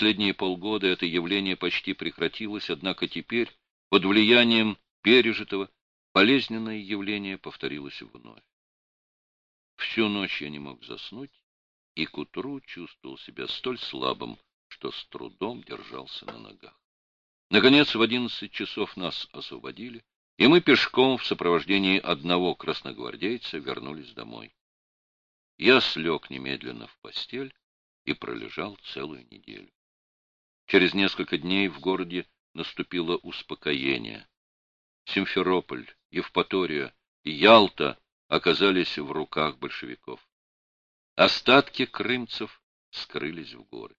последние полгода это явление почти прекратилось, однако теперь, под влиянием пережитого, болезненное явление повторилось вновь. Всю ночь я не мог заснуть, и к утру чувствовал себя столь слабым, что с трудом держался на ногах. Наконец, в одиннадцать часов нас освободили, и мы пешком в сопровождении одного красногвардейца вернулись домой. Я слег немедленно в постель и пролежал целую неделю. Через несколько дней в городе наступило успокоение. Симферополь, Евпатория и Ялта оказались в руках большевиков. Остатки крымцев скрылись в горы.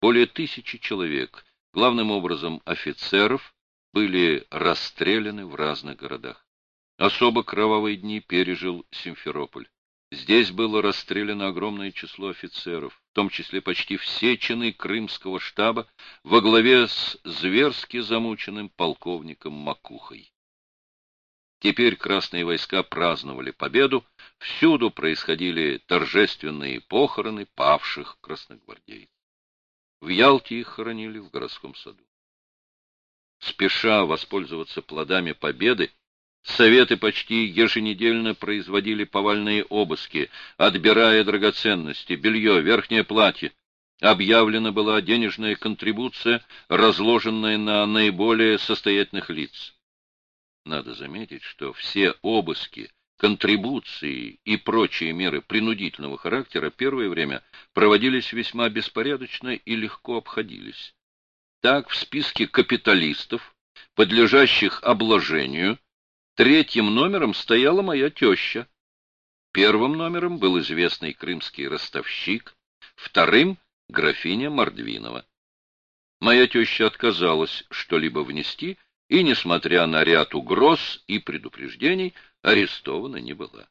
Более тысячи человек, главным образом офицеров, были расстреляны в разных городах. Особо кровавые дни пережил Симферополь. Здесь было расстреляно огромное число офицеров, в том числе почти все чины крымского штаба во главе с зверски замученным полковником Макухой. Теперь красные войска праздновали победу, всюду происходили торжественные похороны павших красногвардейцев. В Ялте их хоронили в городском саду. Спеша воспользоваться плодами победы, Советы почти еженедельно производили повальные обыски, отбирая драгоценности, белье, верхнее платье. Объявлена была денежная контрибуция, разложенная на наиболее состоятельных лиц. Надо заметить, что все обыски, контрибуции и прочие меры принудительного характера первое время проводились весьма беспорядочно и легко обходились. Так в списке капиталистов, подлежащих обложению, Третьим номером стояла моя теща. Первым номером был известный крымский ростовщик, вторым — графиня Мордвинова. Моя теща отказалась что-либо внести, и, несмотря на ряд угроз и предупреждений, арестована не была.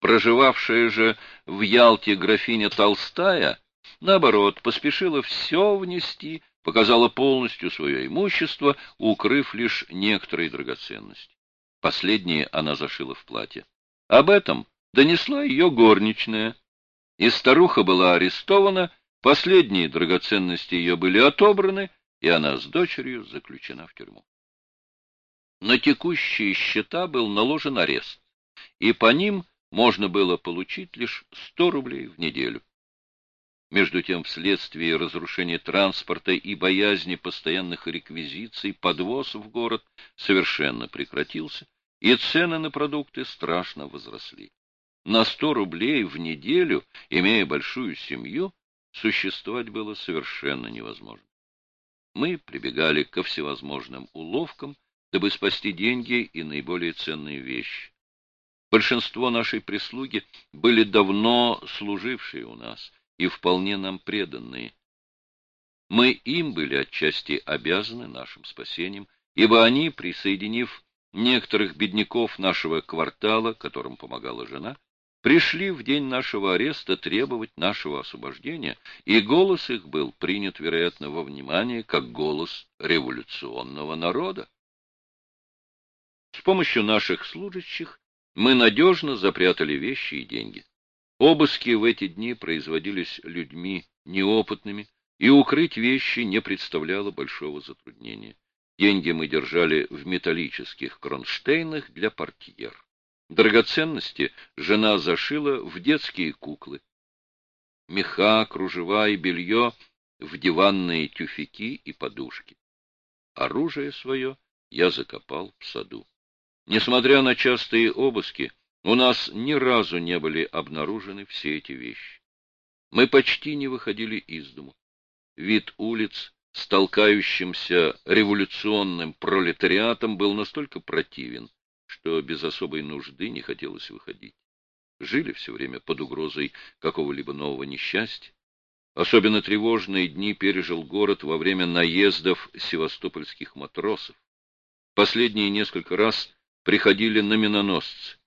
Проживавшая же в Ялте графиня Толстая, наоборот, поспешила все внести, показала полностью свое имущество, укрыв лишь некоторые драгоценности. Последние она зашила в платье. Об этом донесла ее горничная. И старуха была арестована, последние драгоценности ее были отобраны, и она с дочерью заключена в тюрьму. На текущие счета был наложен арест, и по ним можно было получить лишь 100 рублей в неделю. Между тем, вследствие разрушения транспорта и боязни постоянных реквизиций, подвоз в город совершенно прекратился, и цены на продукты страшно возросли. На сто рублей в неделю, имея большую семью, существовать было совершенно невозможно. Мы прибегали ко всевозможным уловкам, дабы спасти деньги и наиболее ценные вещи. Большинство нашей прислуги были давно служившие у нас и вполне нам преданные. Мы им были отчасти обязаны нашим спасением, ибо они, присоединив некоторых бедняков нашего квартала, которым помогала жена, пришли в день нашего ареста требовать нашего освобождения, и голос их был принят, вероятно, во внимание как голос революционного народа. С помощью наших служащих мы надежно запрятали вещи и деньги. Обыски в эти дни производились людьми неопытными, и укрыть вещи не представляло большого затруднения. Деньги мы держали в металлических кронштейнах для портьер. Драгоценности жена зашила в детские куклы. Меха, кружева и белье в диванные тюфяки и подушки. Оружие свое я закопал в саду. Несмотря на частые обыски, у нас ни разу не были обнаружены все эти вещи. Мы почти не выходили из дому. Вид улиц, с толкающимся революционным пролетариатом был настолько противен, что без особой нужды не хотелось выходить. Жили все время под угрозой какого-либо нового несчастья. Особенно тревожные дни пережил город во время наездов севастопольских матросов. Последние несколько раз приходили на миноносцы.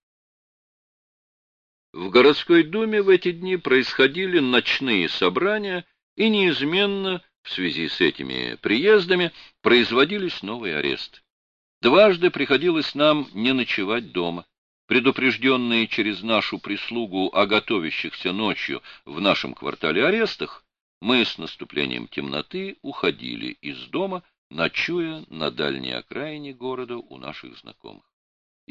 В городской думе в эти дни происходили ночные собрания, и неизменно в связи с этими приездами производились новые аресты. Дважды приходилось нам не ночевать дома. Предупрежденные через нашу прислугу о готовящихся ночью в нашем квартале арестах, мы с наступлением темноты уходили из дома, ночуя на дальней окраине города у наших знакомых.